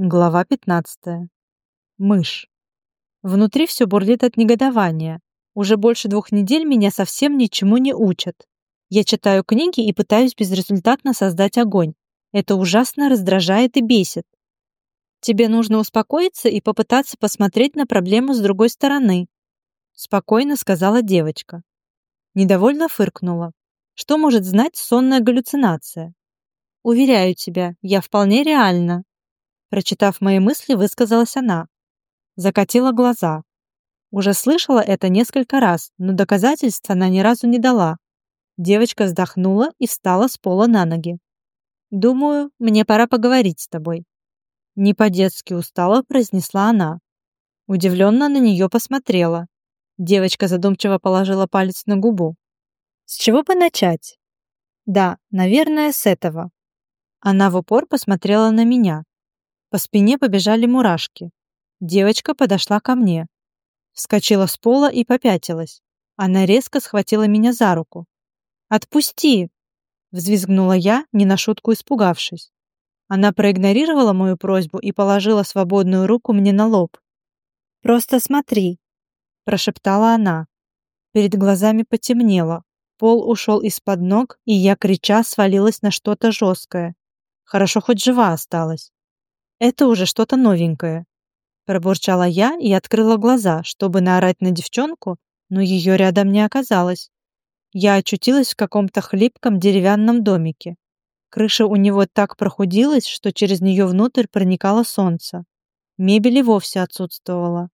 Глава 15. Мышь. Внутри все бурлит от негодования. Уже больше двух недель меня совсем ничему не учат. Я читаю книги и пытаюсь безрезультатно создать огонь. Это ужасно раздражает и бесит. Тебе нужно успокоиться и попытаться посмотреть на проблему с другой стороны, спокойно сказала девочка. Недовольно фыркнула. Что может знать сонная галлюцинация? Уверяю тебя, я вполне реальна, Прочитав мои мысли, высказалась она. Закатила глаза. Уже слышала это несколько раз, но доказательств она ни разу не дала. Девочка вздохнула и встала с пола на ноги. «Думаю, мне пора поговорить с тобой». Не по-детски устала, произнесла она. Удивленно на нее посмотрела. Девочка задумчиво положила палец на губу. «С чего бы начать?» «Да, наверное, с этого». Она в упор посмотрела на меня. По спине побежали мурашки. Девочка подошла ко мне. Вскочила с пола и попятилась. Она резко схватила меня за руку. «Отпусти!» Взвизгнула я, не на шутку испугавшись. Она проигнорировала мою просьбу и положила свободную руку мне на лоб. «Просто смотри», – прошептала она. Перед глазами потемнело. Пол ушел из-под ног, и я, крича, свалилась на что-то жесткое. Хорошо хоть жива осталась. Это уже что-то новенькое. Пробурчала я и открыла глаза, чтобы наорать на девчонку, но ее рядом не оказалось. Я очутилась в каком-то хлипком деревянном домике. Крыша у него так прохудилась, что через нее внутрь проникало солнце. Мебель и вовсе отсутствовала.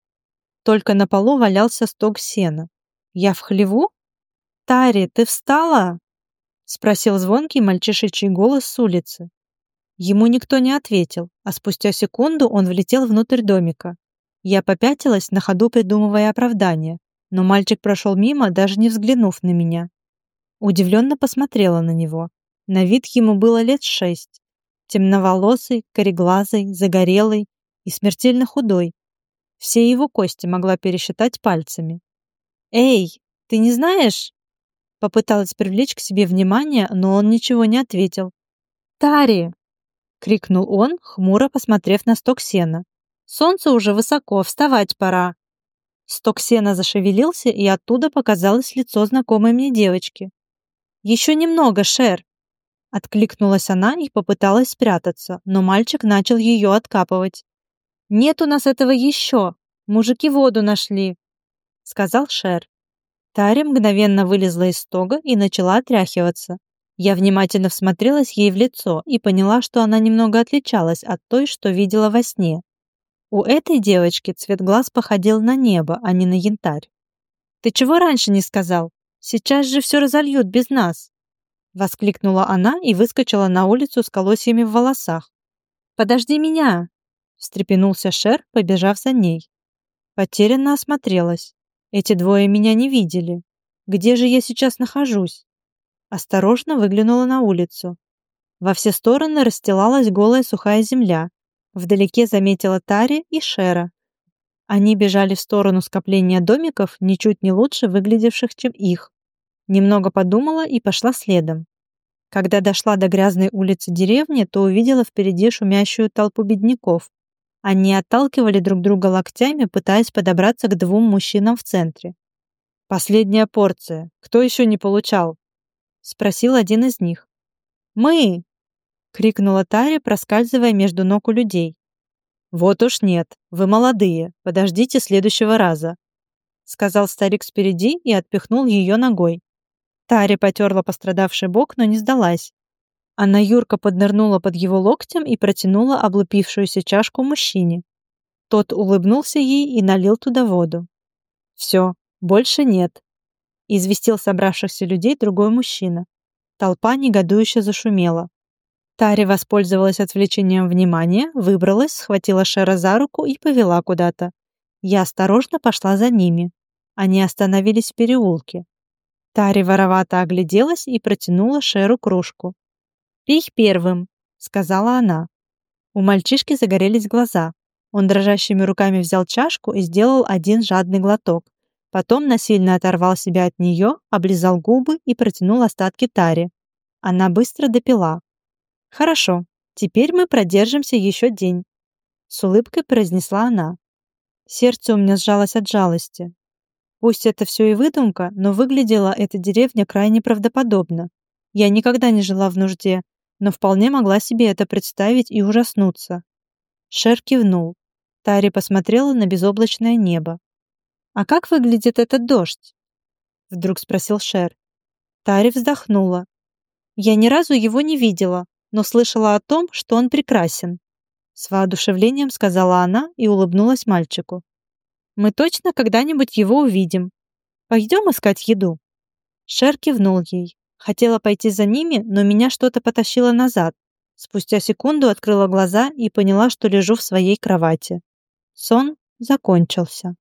Только на полу валялся сток сена. Я в хлеву? «Тари, ты встала?» — спросил звонкий мальчишечий голос с улицы. Ему никто не ответил, а спустя секунду он влетел внутрь домика. Я попятилась, на ходу придумывая оправдание, но мальчик прошел мимо, даже не взглянув на меня. Удивленно посмотрела на него. На вид ему было лет шесть. Темноволосый, кореглазый, загорелый и смертельно худой. Все его кости могла пересчитать пальцами. «Эй, ты не знаешь?» Попыталась привлечь к себе внимание, но он ничего не ответил. «Тари!» Крикнул он, хмуро посмотрев на сток сена. Солнце уже высоко, вставать пора. Сток сена зашевелился, и оттуда показалось лицо знакомой мне девочки. Еще немного, Шер. Откликнулась она и попыталась спрятаться, но мальчик начал ее откапывать. Нет у нас этого еще. Мужики воду нашли, сказал Шер. Таря мгновенно вылезла из стога и начала отряхиваться. Я внимательно всмотрелась ей в лицо и поняла, что она немного отличалась от той, что видела во сне. У этой девочки цвет глаз походил на небо, а не на янтарь. «Ты чего раньше не сказал? Сейчас же все разольют без нас!» Воскликнула она и выскочила на улицу с колосьями в волосах. «Подожди меня!» встрепенулся Шер, побежав за ней. Потерянно осмотрелась. Эти двое меня не видели. Где же я сейчас нахожусь? Осторожно выглянула на улицу. Во все стороны расстилалась голая сухая земля. Вдалеке заметила Тари и Шера. Они бежали в сторону скопления домиков, ничуть не лучше выглядевших, чем их. Немного подумала и пошла следом. Когда дошла до грязной улицы деревни, то увидела впереди шумящую толпу бедняков. Они отталкивали друг друга локтями, пытаясь подобраться к двум мужчинам в центре. «Последняя порция. Кто еще не получал?» Спросил один из них. «Мы!» — крикнула Таря, проскальзывая между ног у людей. «Вот уж нет, вы молодые, подождите следующего раза», — сказал старик спереди и отпихнул ее ногой. Таря потерла пострадавший бок, но не сдалась. Она Юрка поднырнула под его локтем и протянула облупившуюся чашку мужчине. Тот улыбнулся ей и налил туда воду. «Все, больше нет», известил собравшихся людей другой мужчина. Толпа негодующе зашумела. Тари воспользовалась отвлечением внимания, выбралась, схватила Шера за руку и повела куда-то. Я осторожно пошла за ними. Они остановились в переулке. Тари воровато огляделась и протянула Шеру кружку. «Пей первым», — сказала она. У мальчишки загорелись глаза. Он дрожащими руками взял чашку и сделал один жадный глоток. Потом насильно оторвал себя от нее, облизал губы и протянул остатки таре. Она быстро допила. «Хорошо, теперь мы продержимся еще день». С улыбкой произнесла она. Сердце у меня сжалось от жалости. Пусть это все и выдумка, но выглядела эта деревня крайне правдоподобно. Я никогда не жила в нужде, но вполне могла себе это представить и ужаснуться. Шер кивнул. Тари посмотрела на безоблачное небо. «А как выглядит этот дождь?» Вдруг спросил Шер. Тари вздохнула. «Я ни разу его не видела, но слышала о том, что он прекрасен». С воодушевлением сказала она и улыбнулась мальчику. Мы точно когда-нибудь его увидим. Пойдем искать еду». Шер кивнул ей. Хотела пойти за ними, но меня что-то потащило назад. Спустя секунду открыла глаза и поняла, что лежу в своей кровати. Сон закончился.